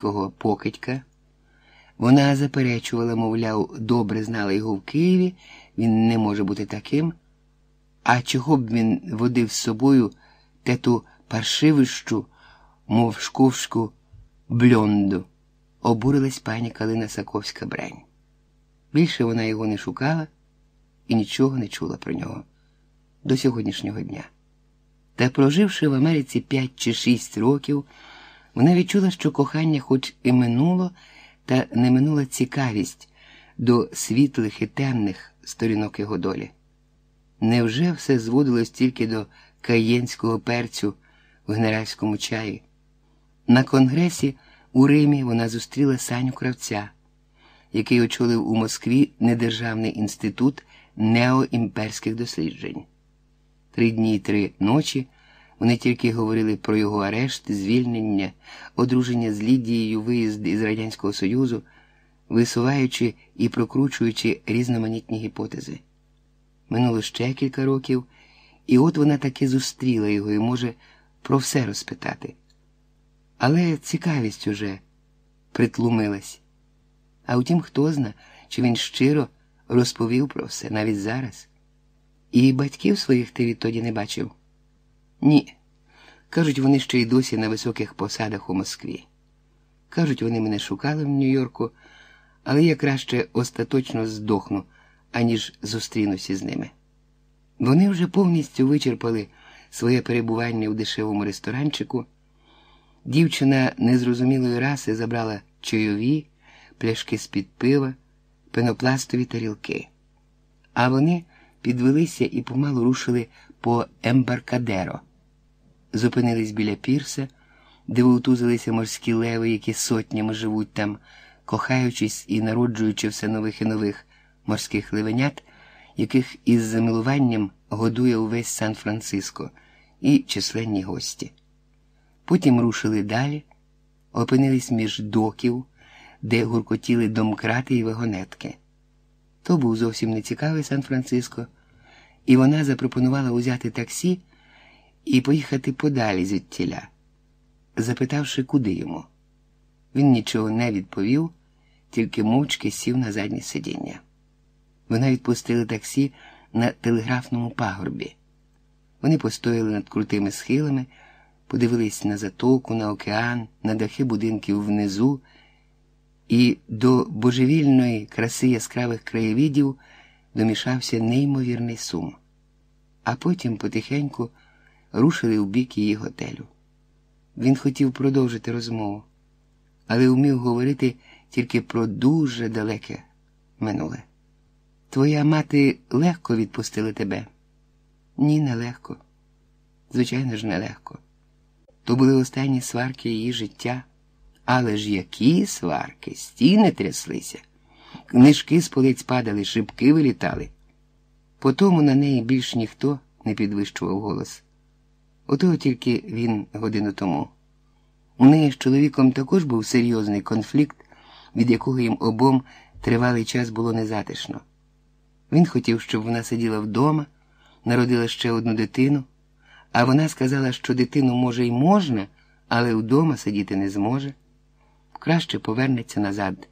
кого покидька. Вона заперечувала, мовляв, добре знала його в Києві, він не може бути таким. А чого б він водив з собою тету паршивищу, мов шковську бльонду, обурилась пані Калина Саковська брань. Більше вона його не шукала і нічого не чула про нього до сьогоднішнього дня. Та, проживши в Америці п'ять чи шість років, вона відчула, що кохання, хоч і минуло, та не минула цікавість до світлих і темних сторінок його долі. Невже все зводилось тільки до каєнського перцю в генеральському чаї? На конгресі у Римі вона зустріла Саню Кравця, який очолив у Москві Недержавний інститут неоімперських досліджень. Три дні й три ночі вони тільки говорили про його арешт, звільнення, одруження з Лідією, виїзд із Радянського Союзу, висуваючи і прокручуючи різноманітні гіпотези. Минуло ще кілька років, і от вона таки зустріла його і може про все розпитати. Але цікавість уже притлумилась. А втім, хто зна, чи він щиро розповів про все навіть зараз. І батьків своїх ти відтоді не бачив? Ні. Кажуть, вони ще й досі на високих посадах у Москві. Кажуть, вони мене шукали в Нью-Йорку, але я краще остаточно здохну, аніж зустрінуся з ними. Вони вже повністю вичерпали своє перебування у дешевому ресторанчику. Дівчина незрозумілої раси забрала чайові, пляшки з-під пива, пенопластові тарілки. А вони підвелися і помалу рушили по ембаркадеро. Зупинились біля пірса, де вовтузилися морські леви, які сотнями живуть там, кохаючись і народжуючи все нових і нових морських ливенят, яких із замилуванням годує увесь Сан-Франциско і численні гості. Потім рушили далі, опинились між доків, де гуркотіли домкрати і вагонетки. То був зовсім нецікавий Сан-Франциско, і вона запропонувала узяти таксі і поїхати подалі звідтіля, запитавши, куди йому. Він нічого не відповів, тільки мовчки сів на заднє сидіння. Вона відпустила таксі на телеграфному пагорбі. Вони постояли над крутими схилами, подивились на затоку, на океан, на дахи будинків внизу, і до божевільної краси яскравих краєвидів домішався неймовірний сум. А потім потихеньку рушили в бік її готелю. Він хотів продовжити розмову, але вмів говорити тільки про дуже далеке минуле. Твоя мати легко відпустила тебе? Ні, нелегко. Звичайно ж, нелегко. То були останні сварки її життя. Але ж які сварки, стіни тряслися, книжки з полиць падали, шибки вилітали. Потому на неї більш ніхто не підвищував голос. Ото тільки він годину тому. У неї з чоловіком також був серйозний конфлікт, від якого їм обом тривалий час було незатишно. Він хотів, щоб вона сиділа вдома, народила ще одну дитину, а вона сказала, що дитину може й можна, але вдома сидіти не зможе. Краще повернеться назад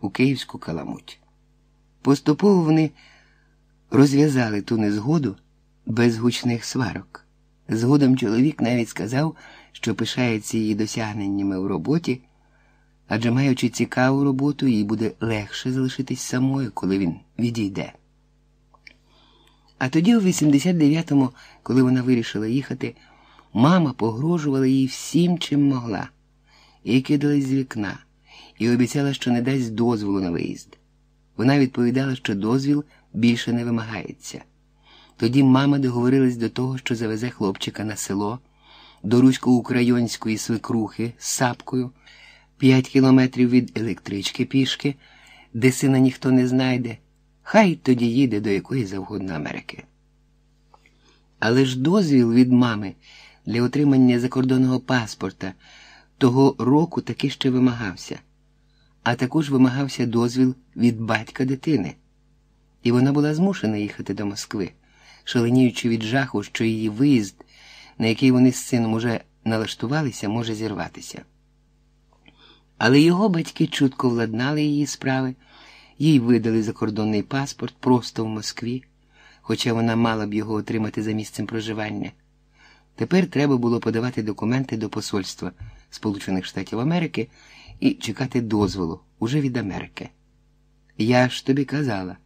у Київську каламуть. Поступово вони розв'язали ту незгоду без гучних сварок. Згодом чоловік навіть сказав, що пишається її досягненнями в роботі, адже маючи цікаву роботу, їй буде легше залишитись самою, коли він відійде. А тоді, у 89-му, коли вона вирішила їхати, мама погрожувала їй всім, чим могла, і кидалась з вікна, і обіцяла, що не дасть дозволу на виїзд. Вона відповідала, що дозвіл більше не вимагається. Тоді мама договорилась до того, що завезе хлопчика на село, до русько-української свекрухи з сапкою, п'ять кілометрів від електрички пішки, де сина ніхто не знайде. Хай тоді їде до якої завгодно Америки. Але ж дозвіл від мами для отримання закордонного паспорта того року таки ще вимагався, а також вимагався дозвіл від батька дитини. І вона була змушена їхати до Москви, шаленіючи від жаху, що її виїзд, на який вони з сином уже налаштувалися, може зірватися. Але його батьки чутко владнали її справи, їй видали закордонний паспорт просто в Москві, хоча вона мала б його отримати за місцем проживання. Тепер треба було подавати документи до посольства Сполучених Штатів Америки і чекати дозволу уже від Америки. Я ж тобі казала,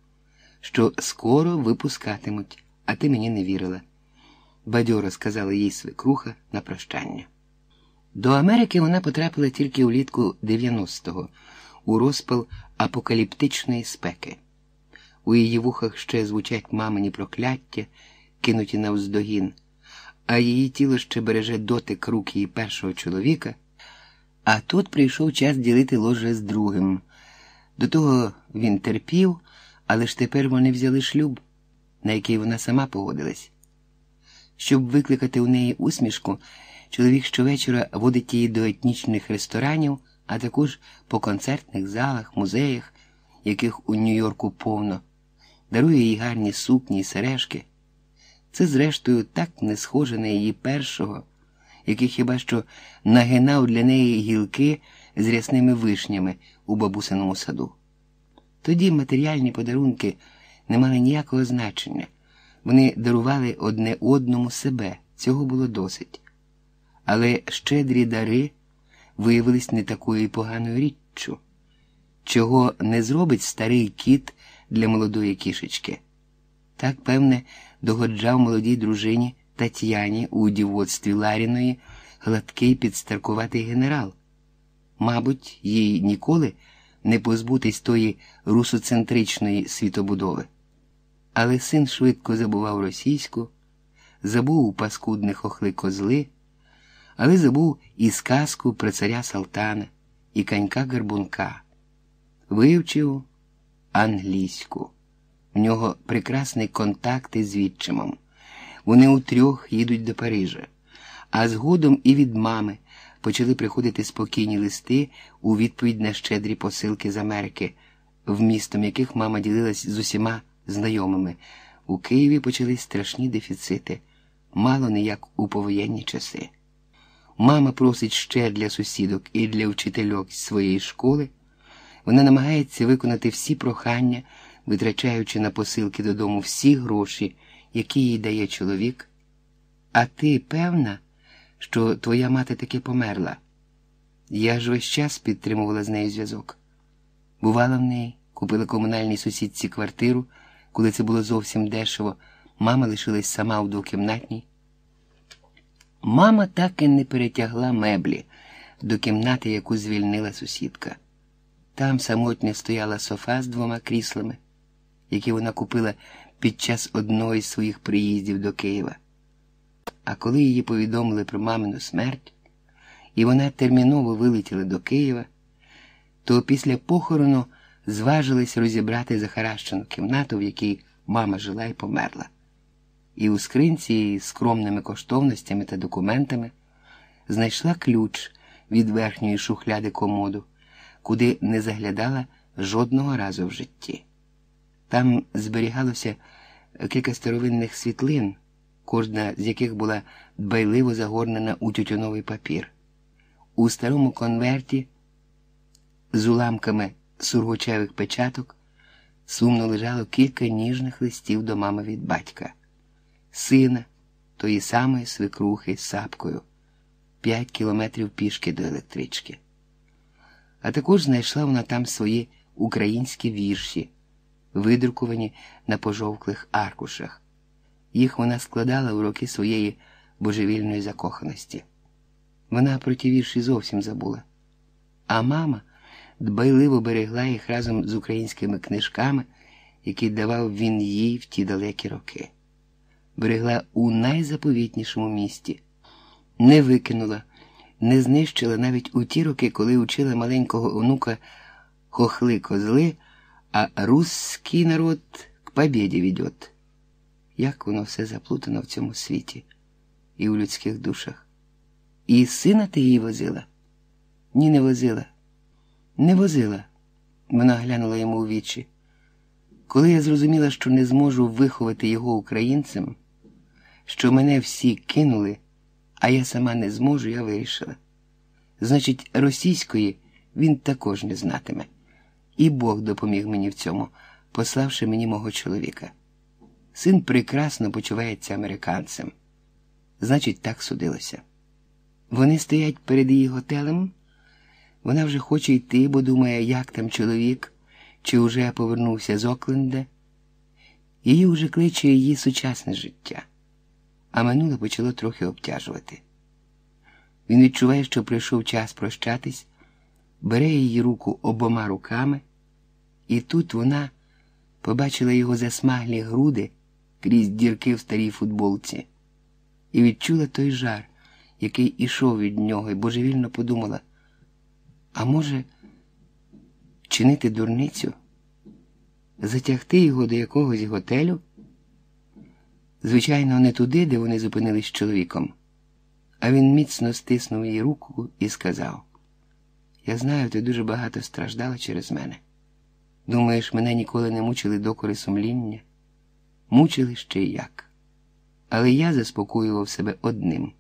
що скоро випускатимуть, а ти мені не вірила, бадьоро сказала їй свекруха на прощання. До Америки вона потрапила тільки улітку 90-го, у розпал апокаліптичної спеки. У її вухах ще звучать мамині прокляття, кинуті навздогін, а її тіло ще береже дотик рук її першого чоловіка. А тут прийшов час ділити ложе з другим. До того він терпів, але ж тепер вони взяли шлюб, на який вона сама погодилась. Щоб викликати у неї усмішку, чоловік щовечора водить її до етнічних ресторанів, а також по концертних залах, музеях, яких у Нью-Йорку повно, дарує їй гарні сукні і сережки. Це, зрештою, так не схоже на її першого, який хіба що нагинав для неї гілки з рясними вишнями у бабусиному саду. Тоді матеріальні подарунки не мали ніякого значення. Вони дарували одне одному себе, цього було досить. Але щедрі дари виявились не такою поганою річчю, чого не зробить старий кіт для молодої кішечки. Так, певне, догоджав молодій дружині Тетяні у дівоцтві Ларіної гладкий підстаркуватий генерал. Мабуть, їй ніколи не позбутись тої русоцентричної світобудови. Але син швидко забував російську, забув у паскудних охли козли, але забув і сказку про царя Салтана, і канька Гарбунка. Вивчив англійську. В нього прекрасний контакт із відчимом. Вони утрьох їдуть до Парижа, а згодом і від мами почали приходити спокійні листи у відповідь на щедрі посилки з Америки, вмістом яких мама ділилась з усіма знайомими. У Києві почались страшні дефіцити, мало не як у повоєнні часи. Мама просить ще для сусідок і для вчительок своєї школи. Вона намагається виконати всі прохання, витрачаючи на посилки додому всі гроші, які їй дає чоловік. А ти певна, що твоя мати таки померла? Я ж весь час підтримувала з нею зв'язок. Бувала в неї, купила комунальній сусідці квартиру, коли це було зовсім дешево. Мама лишилась сама у двокімнатній. Мама так і не перетягла меблі до кімнати, яку звільнила сусідка. Там самотня стояла софа з двома кріслами, які вона купила під час одного із своїх приїздів до Києва. А коли її повідомили про мамину смерть, і вона терміново вилетіла до Києва, то після похорону зважились розібрати захаращену кімнату, в якій мама жила і померла. І у скринці з скромними коштовностями та документами знайшла ключ від верхньої шухляди комоду, куди не заглядала жодного разу в житті. Там зберігалося кілька старовинних світлин, кожна з яких була дбайливо загорнена у тютюновий папір. У старому конверті з уламками сургучевих печаток сумно лежало кілька ніжних листів до мами від батька, сина тої самої свекрухи з сапкою, п'ять кілометрів пішки до електрички. А також знайшла вона там свої українські вірші, видруковані на пожовклих аркушах. Їх вона складала у роки своєї божевільної закоханості. Вона про ті вірші зовсім забула. А мама дбайливо берегла їх разом з українськими книжками, які давав він їй в ті далекі роки. Берегла у найзаповітнішому місті, не викинула, не знищила навіть у ті роки, коли учила маленького онука хохли козли, а русський народ к побєді ведет. Як воно все заплутано в цьому світі і у людських душах. І сина ти її возила? Ні, не возила. Не возила, вона глянула йому у вічі. Коли я зрозуміла, що не зможу виховати його українцем, що мене всі кинули, а я сама не зможу, я вирішила. Значить, російської він також не знатиме. І Бог допоміг мені в цьому, пославши мені мого чоловіка. Син прекрасно почувається американцем. Значить, так судилося. Вони стоять перед її готелем. Вона вже хоче йти, бо думає, як там чоловік, чи вже повернувся з Окленда. Її уже кличе її сучасне життя, а минуле почало трохи обтяжувати. Він відчуває, що прийшов час прощатись, бере її руку обома руками, і тут вона побачила його засмаглі груди крізь дірки в старій футболці, і відчула той жар, який ішов від нього, і божевільно подумала: а може, чинити дурницю, затягти його до якогось готелю? Звичайно, не туди, де вони зупинились з чоловіком. А він міцно стиснув її руку і сказав: Я знаю, ти дуже багато страждала через мене. Думаєш, мене ніколи не мучили докори сумління? Мучили ще як. Але я заспокоював себе одним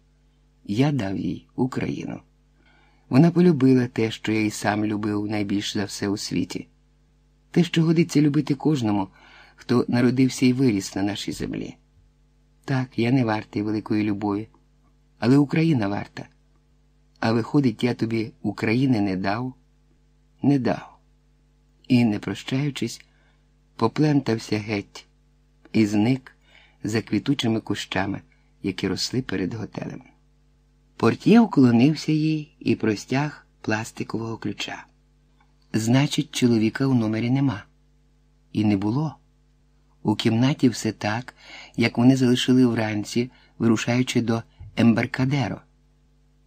я дав їй Україну. Вона полюбила те, що я й сам любив найбільш за все у світі, те, що годиться любити кожному, хто народився і виріс на нашій землі. Так, я не вартий великої любові, але Україна варта. А виходить, я тобі України не дав, не дав. І, не прощаючись, поплентався геть і зник за квітучими кущами, які росли перед готелем. Портє вклонився їй і простяг пластикового ключа. Значить, чоловіка у номері нема. І не було. У кімнаті все так, як вони залишили вранці, вирушаючи до Ембаркадеро.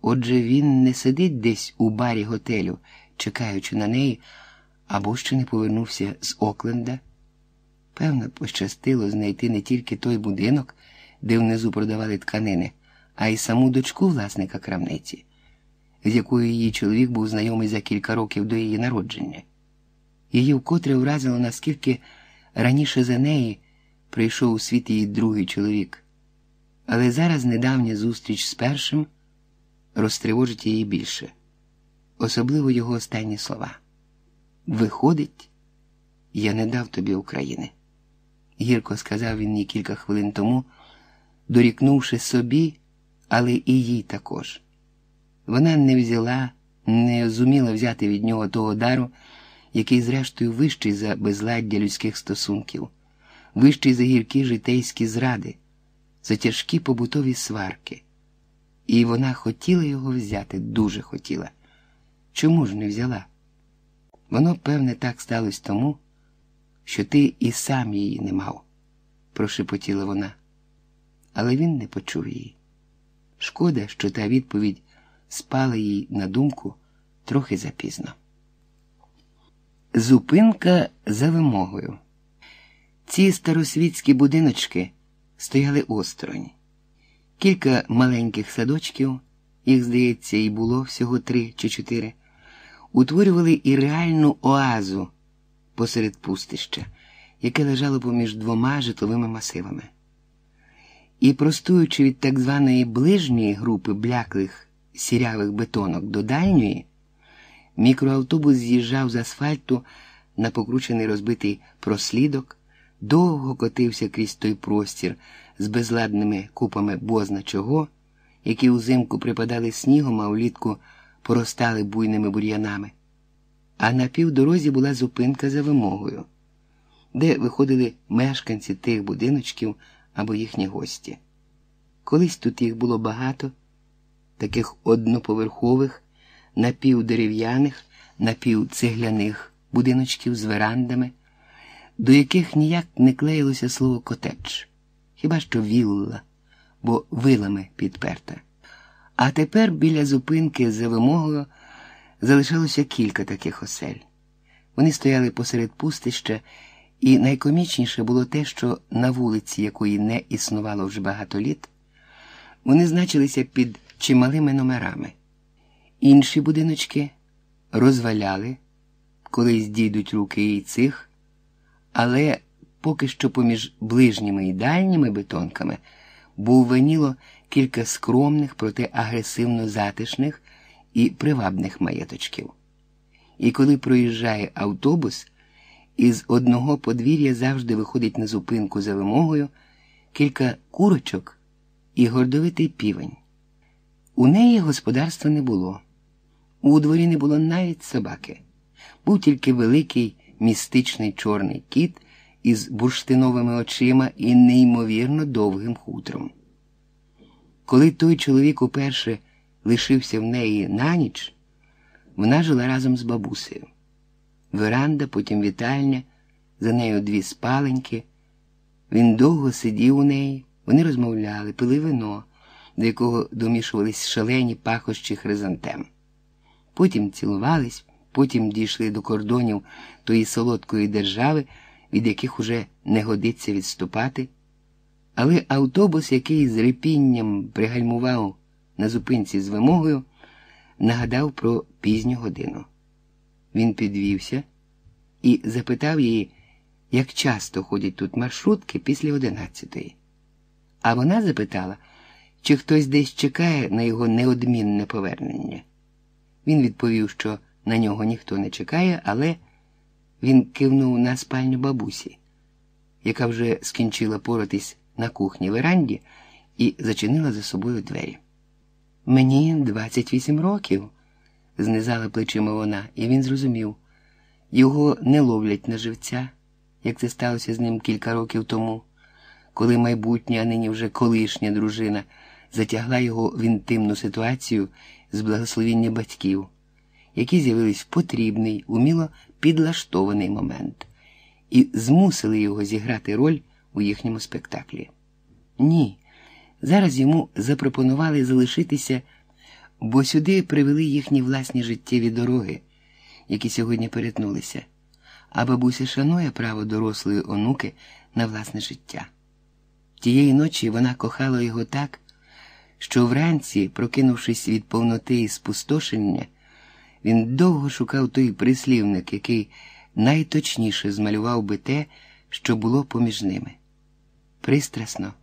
Отже, він не сидить десь у барі готелю, чекаючи на неї, або ще не повернувся з Окленда. Певно, пощастило знайти не тільки той будинок, де внизу продавали тканини, а й саму дочку власника крамниці, з якою її чоловік був знайомий за кілька років до її народження. Її вкотре вразило, наскільки раніше за неї прийшов у світ її другий чоловік. Але зараз недавня зустріч з першим розтривожить її більше, особливо його останні слова. Виходить, я не дав тобі України. Гірко сказав він їй кілька хвилин тому, дорікнувши собі, але і їй також. Вона не взяла, не зуміла взяти від нього того дару, який, зрештою, вищий за безладдя людських стосунків, вищий за гіркі житейські зради, за тяжкі побутові сварки. І вона хотіла його взяти, дуже хотіла. Чому ж не взяла? Воно, певне, так сталося тому, що ти і сам її не мав, прошепотіла вона. Але він не почув її. Шкода, що та відповідь спала їй на думку трохи запізно. Зупинка за вимогою. Ці старосвітські будиночки стояли осторонь. Кілька маленьких садочків, їх, здається, і було всього три чи чотири, утворювали і реальну оазу посеред пустища, яке лежало поміж двома житловими масивами. І, простуючи від так званої ближньої групи бляклих сірявих бетонок до дальньої, мікроавтобус з'їжджав з асфальту на покручений розбитий прослідок, довго котився крізь той простір з безладними купами бозна чого, які узимку припадали снігом, а влітку поростали буйними бур'янами. А на півдорозі була зупинка за вимогою, де виходили мешканці тих будиночків або їхні гості. Колись тут їх було багато, таких одноповерхових, напівдерев'яних, напівцегляних будиночків з верандами, до яких ніяк не клеїлося слово котедж, хіба що вілла, бо вилами підперта. А тепер біля зупинки за вимогою залишалося кілька таких осель. Вони стояли посеред пустища. І найкомічніше було те, що на вулиці, якої не існувало вже багато літ, вони значилися під чималими номерами. Інші будиночки розваляли, колись дійдуть руки і цих, але поки що поміж ближніми і дальніми бетонками був виніло кілька скромних, проте агресивно затишних і привабних маєточків. І коли проїжджає автобус, із одного подвір'я завжди виходить на зупинку за вимогою кілька курочок і гордовитий півень. У неї господарства не було. У дворі не було навіть собаки. Був тільки великий містичний чорний кіт із бурштиновими очима і неймовірно довгим хутром. Коли той чоловік уперше лишився в неї на ніч, вона жила разом з бабусею. Веранда, потім вітальня, за нею дві спаленьки. Він довго сидів у неї, вони розмовляли, пили вино, до якого домішувались шалені пахощі хризантем. Потім цілувались, потім дійшли до кордонів тої солодкої держави, від яких уже не годиться відступати. Але автобус, який з репінням пригальмував на зупинці з вимогою, нагадав про пізню годину. Він підвівся і запитав її, як часто ходять тут маршрутки після одинадцятої. А вона запитала, чи хтось десь чекає на його неодмінне повернення. Він відповів, що на нього ніхто не чекає, але він кивнув на спальню бабусі, яка вже скінчила поратись на кухні веранді і зачинила за собою двері. Мені 28 років, знизала плечима вона, і він зрозумів його не ловлять на живця, як це сталося з ним кілька років тому, коли майбутня, а нині вже колишня дружина затягла його в інтимну ситуацію з благословіння батьків, які з'явились в потрібний, уміло підлаштований момент, і змусили його зіграти роль у їхньому спектаклі. Ні, зараз йому запропонували залишитися, бо сюди привели їхні власні життєві дороги, які сьогодні перетнулися, а бабуся шанує право дорослої онуки на власне життя. Тієї ночі вона кохала його так, що вранці, прокинувшись від повноти і спустошення, він довго шукав той прислівник, який найточніше змалював би те, що було поміж ними. Пристрасно,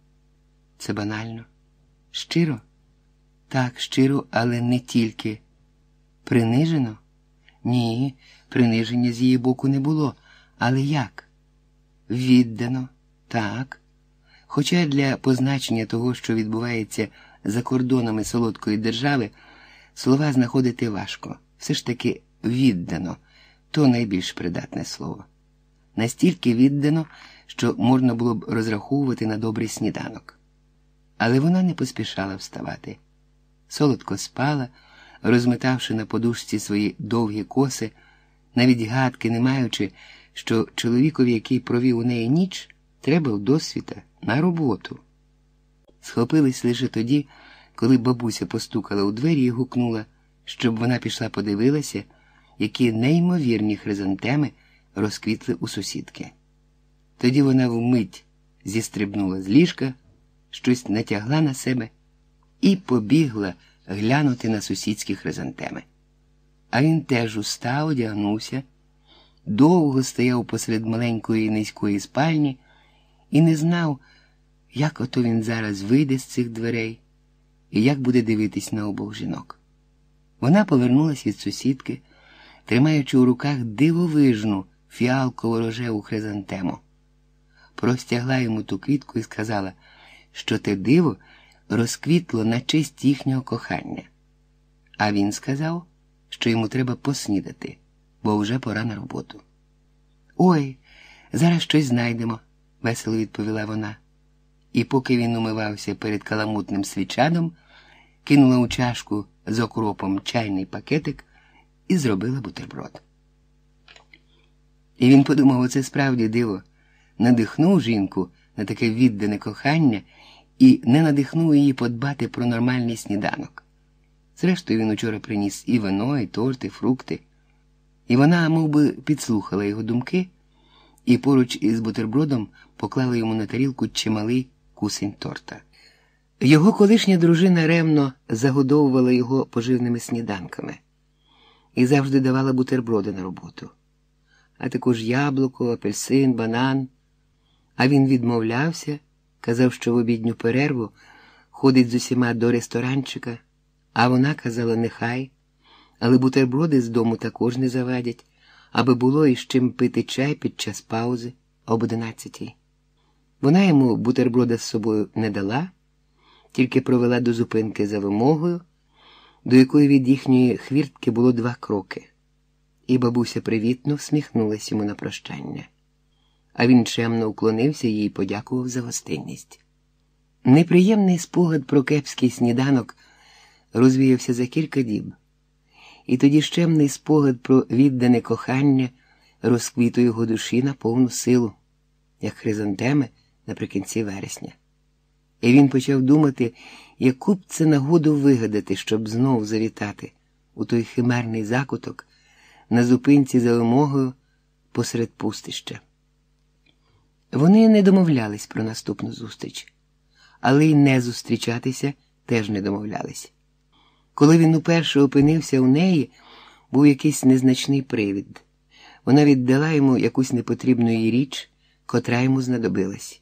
це банально, щиро, так, щиро, але не тільки. Принижено? Ні, приниження з її боку не було. Але як? Віддано, так. Хоча для позначення того, що відбувається за кордонами солодкої держави, слова знаходити важко, все ж таки віддано то найбільш придатне слово. Настільки віддано, що можна було б розраховувати на добрий сніданок. Але вона не поспішала вставати. Солодко спала, розметавши на подушці свої довгі коси, навіть гадки не маючи, що чоловікові, який провів у неї ніч, треба в досвіта на роботу. Схопились лише тоді, коли бабуся постукала у двері і гукнула, щоб вона пішла подивилася, які неймовірні хризантеми розквітли у сусідки. Тоді вона вмить зістрибнула з ліжка, щось натягла на себе і побігла глянути на сусідські хризантеми. А він теж устав, одягнувся, довго стояв посеред маленької низької спальні і не знав, як ото він зараз вийде з цих дверей і як буде дивитись на обох жінок. Вона повернулась від сусідки, тримаючи у руках дивовижну фіалково рожеву хризантему. Простягла йому ту квітку і сказала, що те диво розквітло на честь їхнього кохання. А він сказав, що йому треба поснідати, бо вже пора на роботу. Ой, зараз щось знайдемо, весело відповіла вона. І поки він умивався перед каламутним свічадом, кинула у чашку з окропом чайний пакетик і зробила бутерброд. І він подумав, оце справді диво, надихнув жінку на таке віддане кохання і не надихнув її подбати про нормальний сніданок. Зрештою, він учора приніс і вино, і торти, і фрукти, і вона мов би, підслухала його думки і поруч із бутербродом поклала йому на тарілку чималий кусень торта. Його колишня дружина ревно загодовувала його поживними сніданками і завжди давала бутерброди на роботу, а також яблуко, апельсин, банан. А він відмовлявся, казав, що в обідню перерву ходить з усіма до ресторанчика, а вона казала нехай, але бутерброди з дому також не завадять, аби було із чим пити чай під час паузи об одинадцятій. Вона йому бутерброда з собою не дала, тільки провела до зупинки за вимогою, до якої від їхньої хвіртки було два кроки, і бабуся привітно всміхнулася йому на прощання, а він чемно уклонився їй і подякував за гостинність. Неприємний спогад про кепський сніданок розвіявся за кілька діб, і тоді щемний спогад про віддане кохання розквіт у його душі на повну силу, як хризантеми наприкінці вересня. І він почав думати, яку б це нагоду вигадати, щоб знов завітати у той химерний закуток на зупинці за вимогою посеред пустища. Вони не домовлялись про наступну зустріч, але й не зустрічатися теж не домовлялись. Коли він уперше опинився у неї, був якийсь незначний привід. Вона віддала йому якусь непотрібну їй річ, котра йому знадобилась.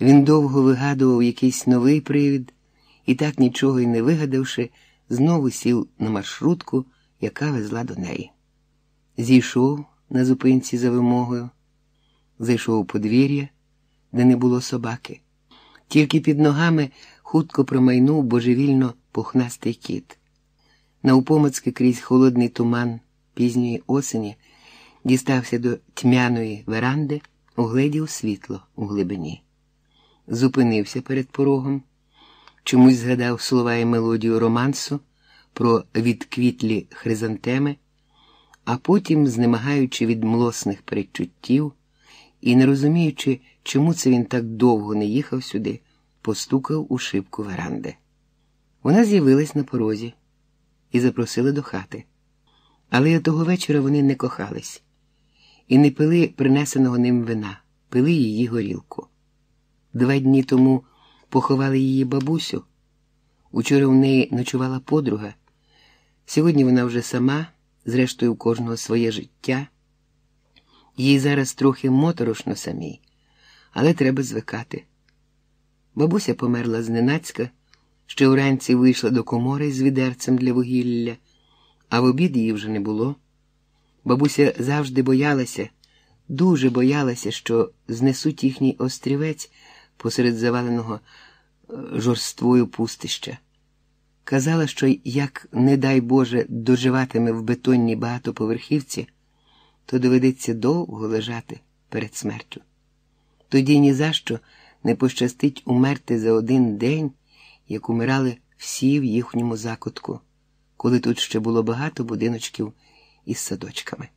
Він довго вигадував якийсь новий привід і, так нічого й не вигадавши, знову сів на маршрутку, яка везла до неї. Зійшов на зупинці за вимогою, зайшов у подвір'я, де не було собаки. Тільки під ногами хутко промайнув божевільно пухнастий кіт. Навпомацьки крізь холодний туман пізньої осені дістався до тьмяної веранди, угледів світло у глибині. Зупинився перед порогом, чомусь згадав слова і мелодію романсу про відквітлі хризантеми, а потім, знемагаючи від млосних передчуттів і не розуміючи, чому це він так довго не їхав сюди, постукав у шибку веранди. Вона з'явилась на порозі і запросила до хати. Але того вечора вони не кохались і не пили принесеного ним вина, пили її горілку. Два дні тому поховали її бабусю. Учора в неї ночувала подруга. Сьогодні вона вже сама, зрештою, у кожного своє життя. Їй зараз трохи моторошно самій, але треба звикати. Бабуся померла зненацька, ще вранці вийшла до комори з відерцем для вугілля, а в обід її вже не було. Бабуся завжди боялася, дуже боялася, що знесуть їхній острівець посеред заваленого е, жорствою пустища. Казала, що як, не дай Боже, доживатиме в бетонній багатоповерхівці, то доведеться довго лежати перед смертю. Тоді ні за що не пощастить умерти за один день, як умирали всі в їхньому закутку, коли тут ще було багато будиночків із садочками.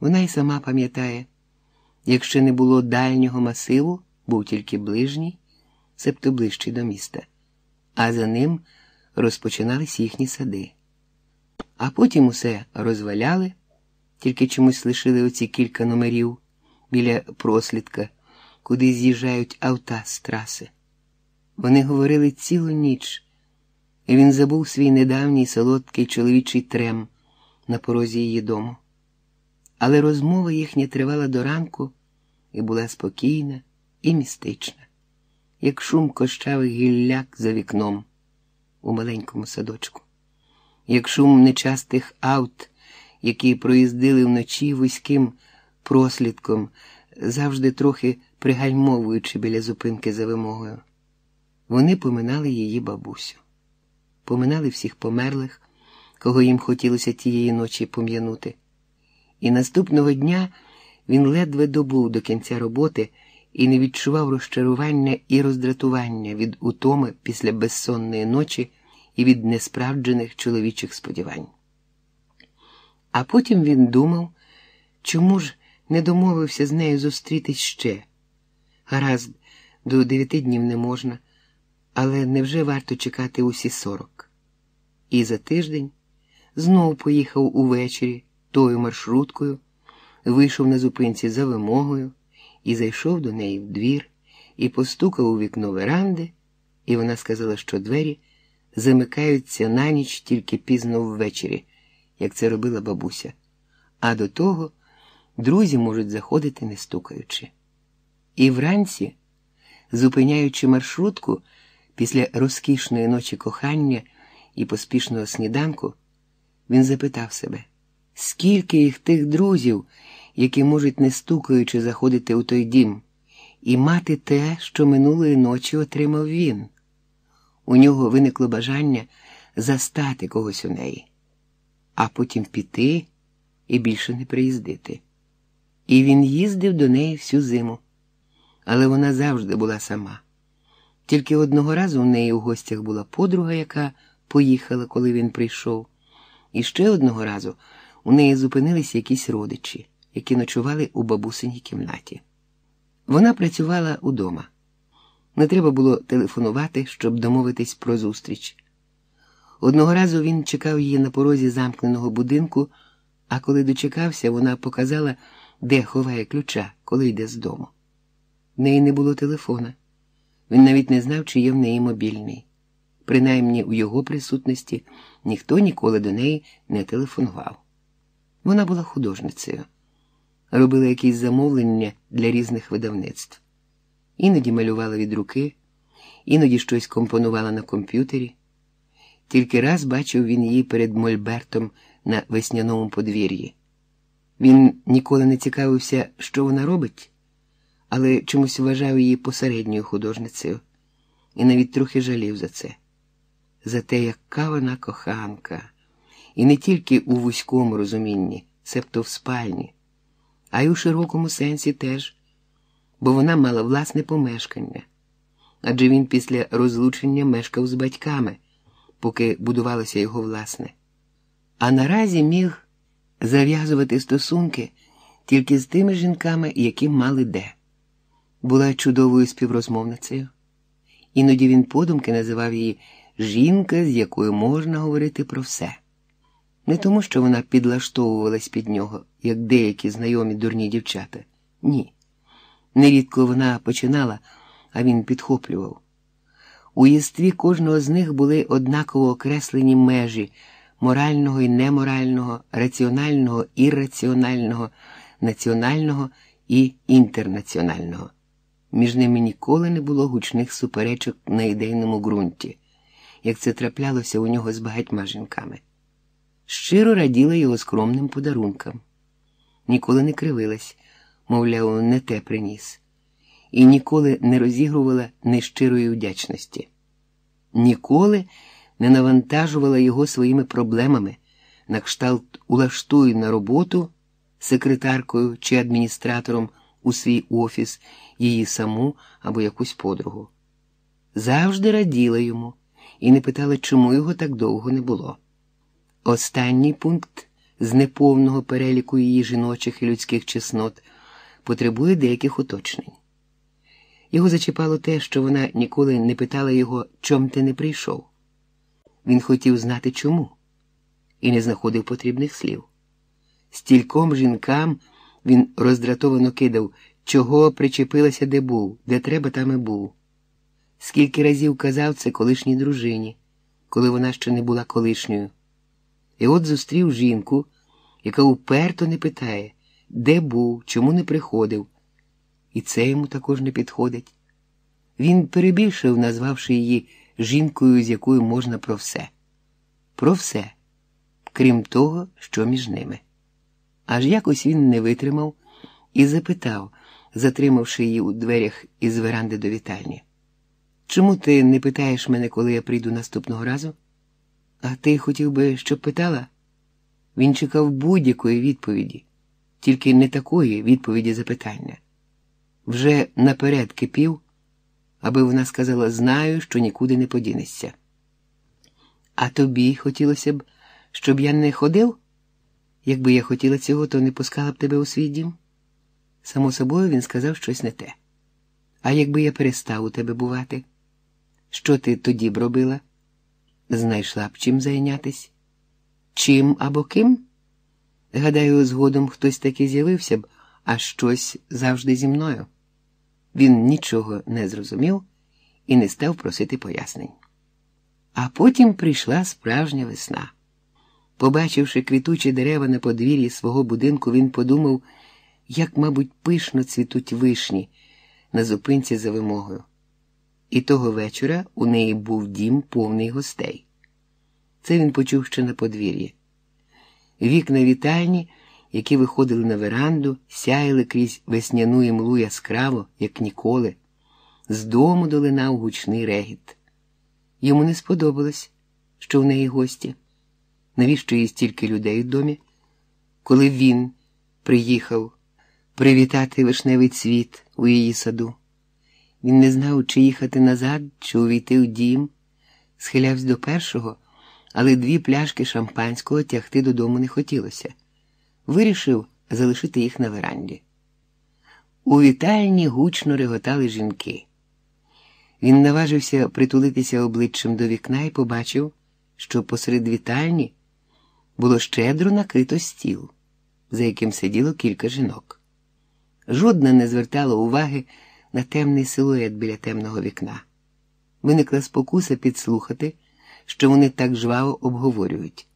Вона й сама пам'ятає, якщо не було дальнього масиву, був тільки ближній, себто ближчий до міста, а за ним розпочинались їхні сади. А потім усе розваляли, тільки чомусь лишили оці кілька номерів біля прослідка, куди з'їжджають авта з траси. Вони говорили цілу ніч, і він забув свій недавній солодкий чоловічий трем на порозі її дому. Але розмова їхня тривала до ранку і була спокійна і містична, як шум кощавих гілляк за вікном у маленькому садочку, як шум нечастих аут, які проїздили вночі вузьким прослідком, завжди трохи пригальмовуючи біля зупинки за вимогою. Вони поминали її бабусю, поминали всіх померлих, кого їм хотілося тієї ночі пом'янути. І наступного дня він ледве добув до кінця роботи і не відчував розчарування і роздратування від утоми після безсонної ночі і від несправджених чоловічих сподівань. А потім він думав, чому ж не домовився з нею зустрітись ще. Гаразд, до дев'яти днів не можна, але невже варто чекати усі сорок? І за тиждень знову поїхав увечері тою маршруткою, вийшов на зупинці за вимогою і зайшов до неї в двір, і постукав у вікно веранди, і вона сказала, що двері замикаються на ніч тільки пізно ввечері, як це робила бабуся. А до того друзі можуть заходити, не стукаючи. І вранці, зупиняючи маршрутку після розкішної ночі кохання і поспішного сніданку, Він запитав себе, скільки їх тих друзів, які можуть не стукаючи заходити у той дім, і мати те, що минулої ночі отримав він. У нього виникло бажання застати когось у неї, а потім піти і більше не приїздити. І він їздив до неї всю зиму, але вона завжди була сама. Тільки одного разу у неї у гостях була подруга, яка поїхала, коли він прийшов, і ще одного разу у неї зупинилися якісь родичі, які ночували у бабусиній кімнаті. Вона працювала удома. Не треба було телефонувати, щоб домовитись про зустріч. Одного разу він чекав її на порозі замкненого будинку, а коли дочекався, вона показала, де ховає ключа, коли йде з дому. В неї не було телефона. Він навіть не знав, чи є в неї мобільний. Принаймні у його присутності ніхто ніколи до неї не телефонував. Вона була художницею, робила якісь замовлення для різних видавництв. Іноді малювала від руки, іноді щось компонувала на комп'ютері. Тільки раз бачив він її перед Мольбертом на весняному подвір'ї. Він ніколи не цікавився, що вона робить, але чомусь вважав її посередньою художницею і навіть трохи жалів за це, за те, яка вона коханка, і не тільки у вузькому розумінні, себто в спальні, а й у широкому сенсі теж, бо вона мала власне помешкання, адже він після розлучення мешкав з батьками, поки будувалося його власне. А наразі міг зав'язувати стосунки тільки з тими жінками, які мали де. Була чудовою співрозмовницею. Іноді він подумки називав її жінка, з якою можна говорити про все. Не тому, що вона підлаштовувалась під нього, як деякі знайомі дурні дівчата. Ні. Нерідко вона починала, а він підхоплював. У єстві кожного з них були однаково окреслені межі морального і неморального, раціонального, ірраціонального, національного і інтернаціонального. Між ними ніколи не було гучних суперечок на ідейному ґрунті, як це траплялося у нього з багатьма жінками. Щиро раділа його скромним подарункам, ніколи не кривилась, мовляв, не те приніс, і ніколи не розігрувала нещирої вдячності, ніколи не навантажувала його своїми проблемами, на кшталт улаштуй на роботу секретаркою чи адміністратором у свій офіс її саму або якусь подругу. Завжди раділа йому і не питала, чому його так довго не було. Останній пункт з неповного переліку її жіночих і людських чеснот потребує деяких уточнень. Його зачіпало те, що вона ніколи не питала його, чом ти не прийшов. Він хотів знати чому, і не знаходив потрібних слів. Стільком жінкам він роздратовано кидав, чого причепилася, де був, де треба, там і був. Скільки разів казав це колишній дружині, коли вона ще не була колишньою. І от зустрів жінку, яка уперто не питає, де був, чому не приходив. І це йому також не підходить. Він перебільшив, назвавши її жінкою, з якою можна про все. Про все, крім того, що між ними. Аж якось він не витримав і запитав, затримавши її у дверях із веранди до вітальні. Чому ти не питаєш мене, коли я прийду наступного разу? А ти хотів би, щоб питала? Він чекав будь-якої відповіді, тільки не такої відповіді запитання. Вже наперед кипів, аби вона сказала знаю, що нікуди не подінешся. А тобі хотілося б, щоб я не ходив? Якби я хотіла цього, то не пускала б тебе у свій дім. Само собою він сказав щось не те. А якби я перестав у тебе бувати, що ти тоді б робила? Знайшла б чим зайнятись? Чим або ким? Гадаю, згодом хтось таки з'явився б, а щось завжди зі мною. Він нічого не зрозумів і не став просити пояснень. А потім прийшла справжня весна. Побачивши квітучі дерева на подвір'ї свого будинку, він подумав, як, мабуть, пишно цвітуть вишні на зупинці за вимогою. І того вечора у неї був дім повний гостей. Це він почув ще на подвір'ї. Вікна вітальні, які виходили на веранду, сяяли крізь весняну імлу яскраво, як ніколи. З дому долинав гучний регіт. Йому не сподобалось, що в неї гості. Навіщо їй стільки людей в домі? Коли він приїхав привітати вишневий цвіт у її саду. Він не знав, чи їхати назад, чи увійти в дім, схилявся до першого, але дві пляшки шампанського тягти додому не хотілося. Вирішив залишити їх на веранді. У вітальні гучно реготали жінки. Він наважився притулитися обличчям до вікна і побачив, що посеред вітальні було щедро накрито стіл, за яким сиділо кілька жінок. Жодна не звертала уваги на темний силует біля темного вікна. Виникла спокуса підслухати, що вони так жваво обговорюють.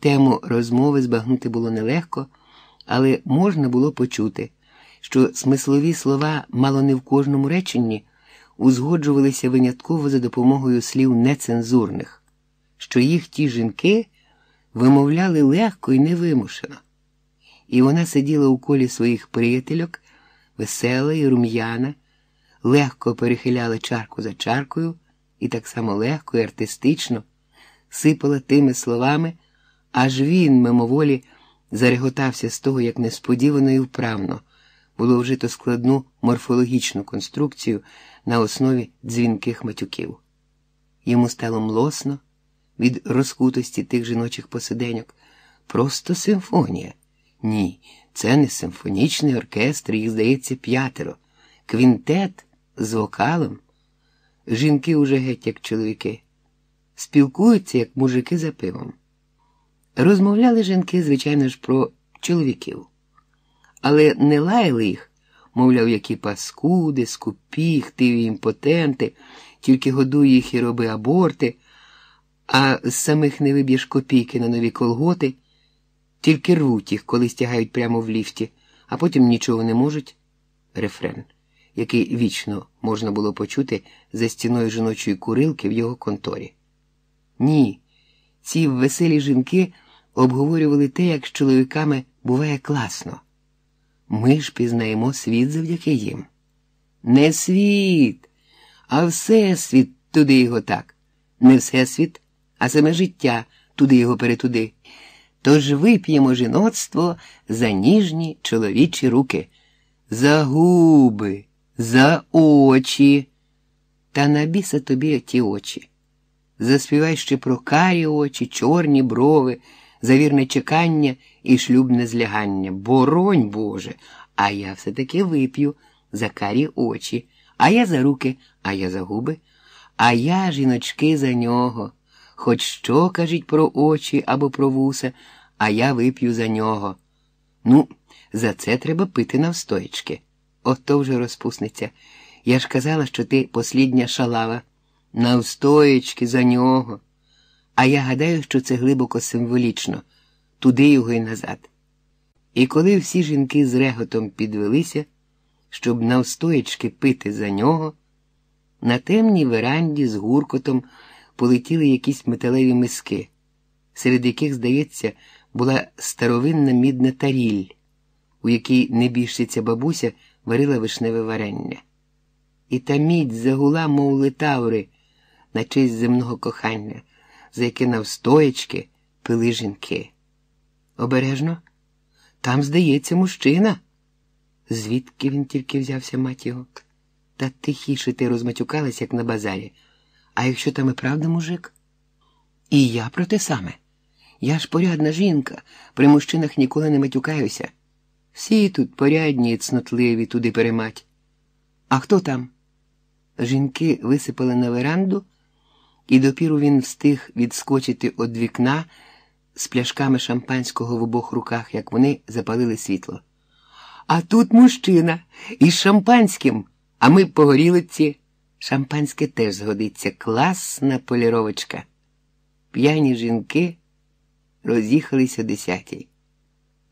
Тему розмови збагнути було нелегко, але можна було почути, що смислові слова мало не в кожному реченні узгоджувалися винятково за допомогою слів нецензурних, що їх ті жінки вимовляли легко і невимушено. І вона сиділа у колі своїх приятельок, весела і рум'яна, легко перехиляла чарку за чаркою і так само легко і артистично сипала тими словами, аж він мимоволі зареготався з того, як несподівано і вправно було вжито складну морфологічну конструкцію на основі дзвінких матюків. Йому стало млосно від розкутості тих жіночих посиденьок. Просто симфонія. Ні, це не симфонічний оркестр, їх, здається, п'ятеро. Квінтет з вокалом. Жінки уже геть, як чоловіки, спілкуються, як мужики за пивом. Розмовляли жінки, звичайно ж, про чоловіків, але не лаяли їх, мовляв, які паскуди, скупі, хтиві імпотенти, тільки годуй їх і роби аборти, а з самих не виб'єш копійки на нові колготи, тільки рвуть їх, коли стягають прямо в ліфті, а потім нічого не можуть. Рефрен, який вічно можна було почути за стіною жіночої курилки в його конторі. Ні, ці веселі жінки обговорювали те, як з чоловіками буває класно. Ми ж пізнаємо світ завдяки їм. Не світ, а всесвіт туди його так. Не всесвіт, а саме життя туди його перетуди. Тож вип'ємо жіноцтво за ніжні чоловічі руки, за губи, за очі. Та набіса тобі ті очі. Заспівай ще про карі очі, чорні брови, завірне чекання і шлюбне злягання. Боронь Боже, а я все-таки вип'ю за карі очі, а я за руки, а я за губи, а я, жіночки, за нього. Хоч що кажіть про очі або про вуса, а я вип'ю за нього. Ну, за це треба пити навстоячки. Ото вже розпусниця. Я ж казала, що ти послідня шалава. Навстоячки за нього. А я гадаю, що це глибоко символічно, туди його і назад. І коли всі жінки з реготом підвелися, щоб навстоячки пити за нього, на темній веранді з гуркотом полетіли якісь металеві миски, серед яких, здається, була старовинна мідна таріль, у якій небіжчиця бабуся варила вишневе варення. І та мідь загула, мов летаври, на честь земного кохання, за яке навстоячки пили жінки. Обережно, там, здається, мужчина. Звідки він тільки взявся мать його? Та тихіше ти розматюкалась, як на базарі. А якщо там і правда мужик? І я про те саме. Я ж порядна жінка, при мужчинах ніколи не матюкаюся. Всі тут порядні цнотливі туди перемать. А хто там? Жінки висипали на веранду, і допіру він встиг відскочити від вікна з пляшками шампанського в обох руках, як вони запалили світло. А тут мужчина із шампанським, а ми по горілиці. Шампанське теж згодиться, класна поліровочка. П'яні жінки роз'їхалися десятій,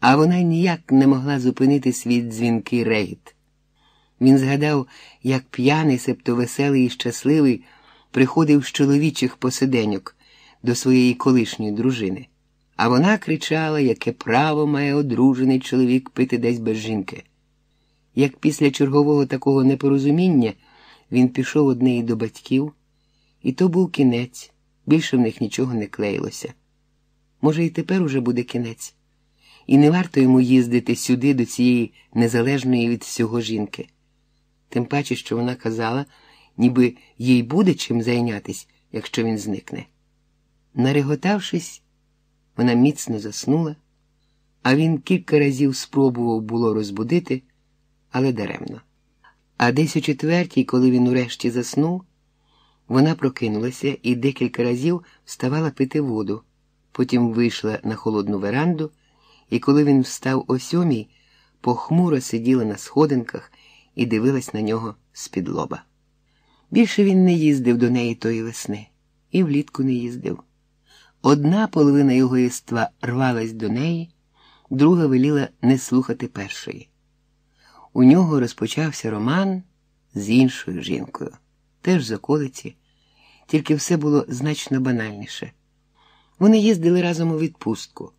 а вона ніяк не могла зупинити свій дзвінкий рейд. Він згадав, як п'яний, себто веселий і щасливий, приходив з чоловічих посиденьок до своєї колишньої дружини. А вона кричала, яке право має одружений чоловік пити десь без жінки. Як після чергового такого непорозуміння він пішов однеї до батьків, і то був кінець, більше в них нічого не клеїлося. Може, і тепер уже буде кінець, і не варто йому їздити сюди до цієї незалежної від всього жінки. Тим паче, що вона казала, ніби їй буде чим зайнятись, якщо він зникне. Нареготавшись, вона міцно заснула, а він кілька разів спробував було розбудити, але даремно. А десь у четвертій, коли він урешті заснув, вона прокинулася і декілька разів вставала пити воду, потім вийшла на холодну веранду, і коли він встав о сьомій, похмуро сиділа на сходинках і дивилась на нього з-під лоба. Більше він не їздив до неї тої весни, і влітку не їздив. Одна половина його єства рвалась до неї, друга веліла не слухати першої. У нього розпочався роман з іншою жінкою, теж з околиці, тільки все було значно банальніше. Вони їздили разом у відпустку,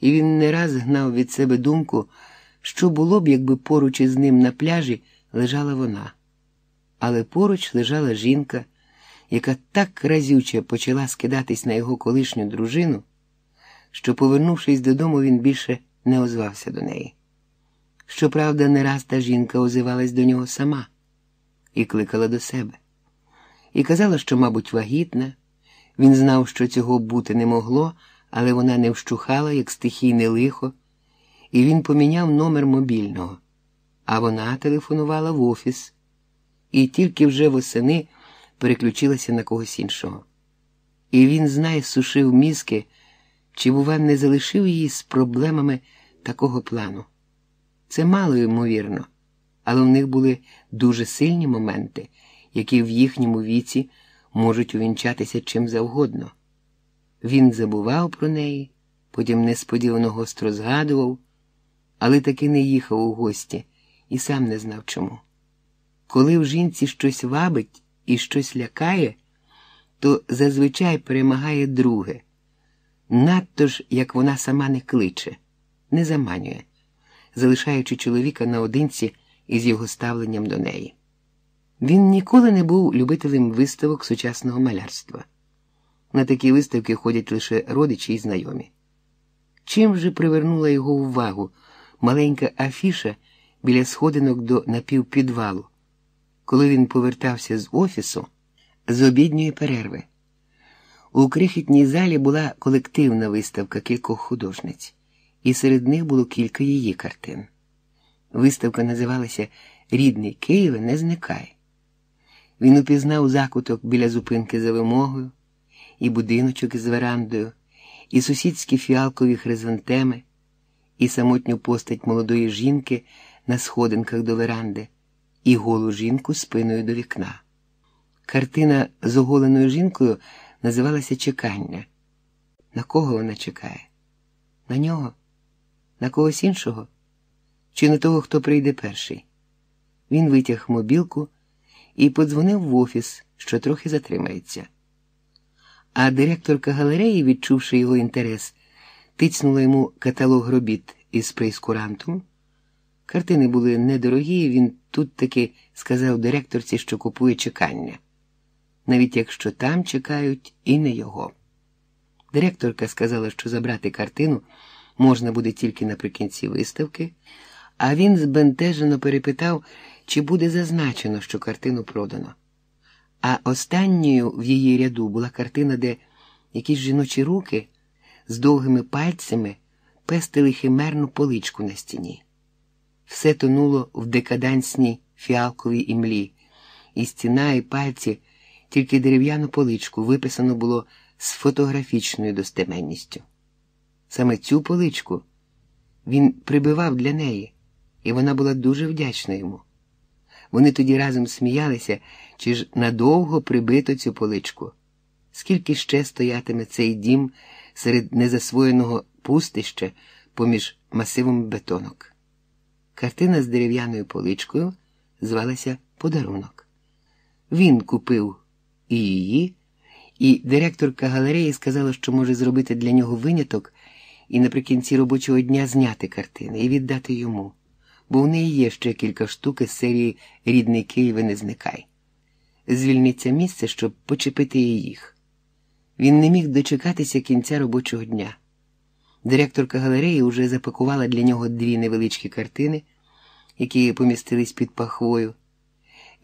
і він не раз гнав від себе думку, що було б, якби поруч із ним на пляжі лежала вона. Але поруч лежала жінка, яка так разюче почала скидатись на його колишню дружину, що, повернувшись додому, він більше не озвався до неї. Щоправда, не раз та жінка озивалась до нього сама і кликала до себе, і казала, що, мабуть, вагітна. Він знав, що цього бути не могло, але вона не вщухала, як стихійне лихо, і він поміняв номер мобільного, а вона телефонувала в офіс і тільки вже восени переключилася на когось іншого. І він знає, сушив мізки, чи, бува, не залишив її з проблемами такого плану. Це мало ймовірно, але в них були дуже сильні моменти, які в їхньому віці можуть увінчатися чим завгодно. Він забував про неї, потім несподівано гостро згадував, але таки не їхав у гості і сам не знав чому. Коли в жінці щось вабить і щось лякає, то зазвичай перемагає друге, надто ж як вона сама не кличе, не заманює, залишаючи чоловіка наодинці із його ставленням до неї. Він ніколи не був любителем виставок сучасного малярства. На такі виставки ходять лише родичі і знайомі. Чим же привернула його увагу маленька афіша біля сходинок до напівпідвалу, коли він повертався з офісу з обідньої перерви? У крихітній залі була колективна виставка кількох художниць, і серед них було кілька її картин. Виставка називалася Рідний Києве не зникай. Він упізнав закуток біля зупинки за вимогою, і будиночок із верандою, і сусідські фіалкові хризантеми, і самотню постать молодої жінки на сходинках до веранди, і голу жінку спиною до вікна. Картина з оголеною жінкою називалася Чекання. На кого вона чекає? На нього? На когось іншого? Чи на того, хто прийде перший? Він витяг мобілку і подзвонив в офіс, що трохи затримається. А директорка галереї, відчувши його інтерес, тицнула йому каталог робіт із прейскурантом. Картини були недорогі, він тут таки сказав директорці, що купує чекання, навіть якщо там чекають і не його. Директорка сказала, що забрати картину можна буде тільки наприкінці виставки, а він збентежено перепитав, чи буде зазначено, що картину продано. А останньою в її ряду була картина, де якісь жіночі руки з довгими пальцями пестили химерну поличку на стіні. Все тонуло в декадансній фіалковій імлі, і стіна, і пальці, тільки дерев'яну поличку виписано було з фотографічною достеменністю. Саме цю поличку він прибивав для неї, і вона була дуже вдячна йому. Вони тоді разом сміялися, чи ж надовго прибито цю поличку. Скільки ще стоятиме цей дім серед незасвоєного пустища поміж масивом бетонок? Картина з дерев'яною поличкою звалася Подарунок. Він купив і її, і директорка галереї сказала, що може зробити для нього виняток і наприкінці робочого дня зняти картини і віддати йому, бо в неї є ще кілька штук із серії Рідний Київ і не зникай. Звільниться місце, щоб почепити їх. Він не міг дочекатися кінця робочого дня. Директорка галереї вже запакувала для нього дві невеличкі картини, які помістились під пахвою.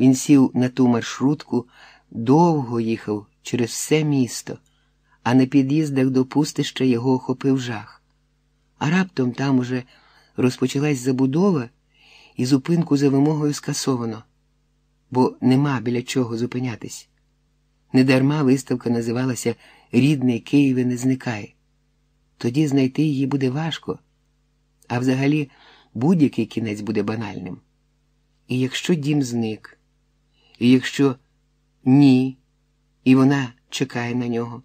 Він сів на ту маршрутку, довго їхав через все місто, а на під'їздах до пустища його охопив жах. А раптом там уже розпочалась забудова і зупинку за вимогою скасовано, бо нема біля чого зупинятись. Недарма виставка називалася Рідний Києві не зникає. Тоді знайти її буде важко, а взагалі будь-який кінець буде банальним. І якщо дім зник, і якщо ні, і вона чекає на нього,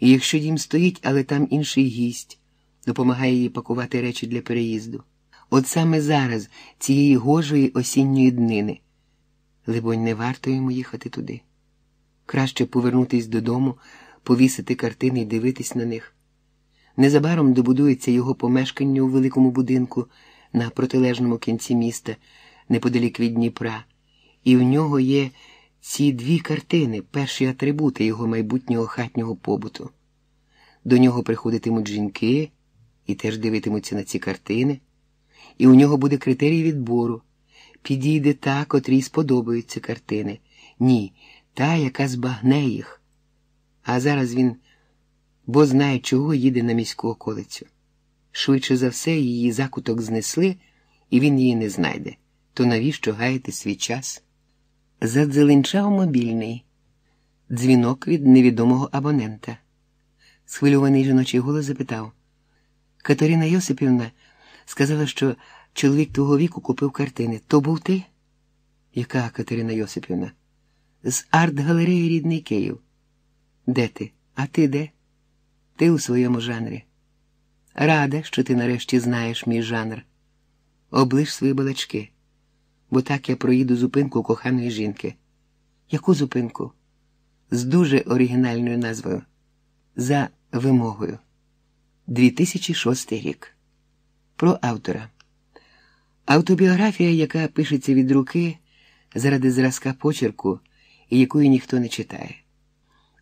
і якщо дім стоїть, але там інший гість допомагає їй пакувати речі для переїзду, от саме зараз, цієї гожої осінньої днини, либонь, не варто йому їхати туди. Краще повернутись додому, повісити картини і дивитись на них. Незабаром добудується його помешкання у великому будинку на протилежному кінці міста, неподалік від Дніпра, і в нього є ці дві картини, перші атрибути його майбутнього хатнього побуту. До нього приходитимуть жінки і теж дивитимуться на ці картини, і у нього буде критерій відбору. Підійде та, котрій сподобаються картини. Ні, та, яка збагне їх. А зараз він бо знає, чого їде на міську околицю. Швидше за все, її закуток знесли, і він її не знайде. То навіщо гаяти свій час? Задзеленчав мобільний дзвінок від невідомого абонента. Схвильований жіночий голос запитав Катерина Йосипівна сказала, що чоловік твого віку купив картини. То був ти? Яка Катерина Йосипівна? З арт-галереї рідний Київ. Де ти? А ти де? Ти у своєму жанрі. Рада, що ти нарешті знаєш мій жанр. Оближ свої балачки, бо так я проїду зупинку коханої жінки. Яку зупинку? З дуже оригінальною назвою. За вимогою. 2006 рік. Про автора. Автобіографія, яка пишеться від руки заради зразка почерку і якої ніхто не читає.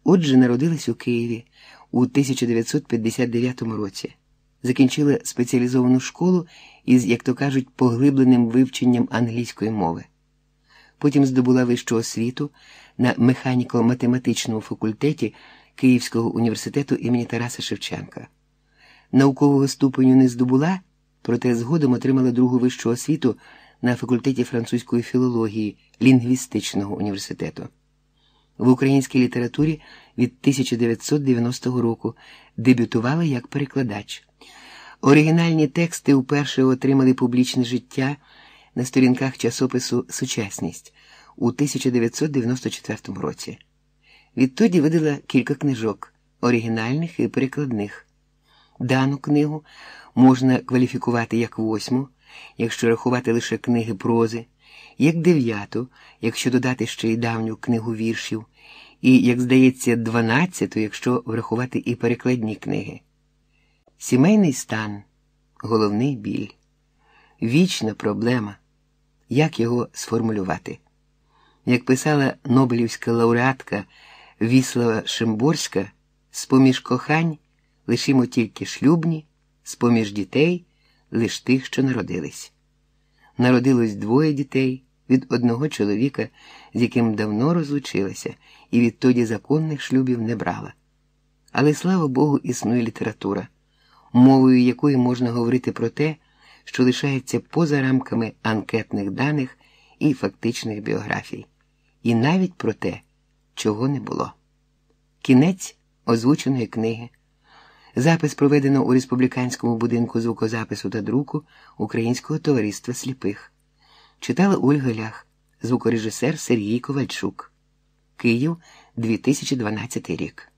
Отже, народилась у Києві у 1959 році. Закінчила спеціалізовану школу із, як то кажуть, поглибленим вивченням англійської мови. Потім здобула вищу освіту на механіко-математичному факультеті Київського університету імені Тараса Шевченка. Наукового ступеню не здобула, проте згодом отримала другу вищу освіту на факультеті французької філології Лінгвістичного університету. В українській літературі від 1990 року дебютувала як перекладач. Оригінальні тексти вперше отримали публічне життя на сторінках часопису Сучасність у 1994 році. Відтоді видала кілька книжок, оригінальних і перекладних. Дану книгу можна кваліфікувати як восьму, якщо рахувати лише книги прози, як дев'яту, якщо додати ще й давню книгу віршів, і, як здається, дванадцяту, якщо врахувати і перекладні книги. Сімейний стан, головний біль, вічна проблема. Як його сформулювати? Як писала Нобелівська лауреатка Віслава Шимборська, з поміж кохань лишимо тільки шлюбні, з поміж дітей лиш тих, що народились. Народилось двоє дітей від одного чоловіка, з яким давно розлучилася, і відтоді законних шлюбів не брала. Але слава Богу, існує література, мовою якої можна говорити про те, що лишається поза рамками анкетних даних і фактичних біографій, і навіть про те, чого не було. Кінець озвученої книги. Запис проведено у республіканському будинку звукозапису та друку Українського товариства сліпих. Читала Ольга Лях, звукорежисер Сергій Ковальчук. Київ, 2012 рік.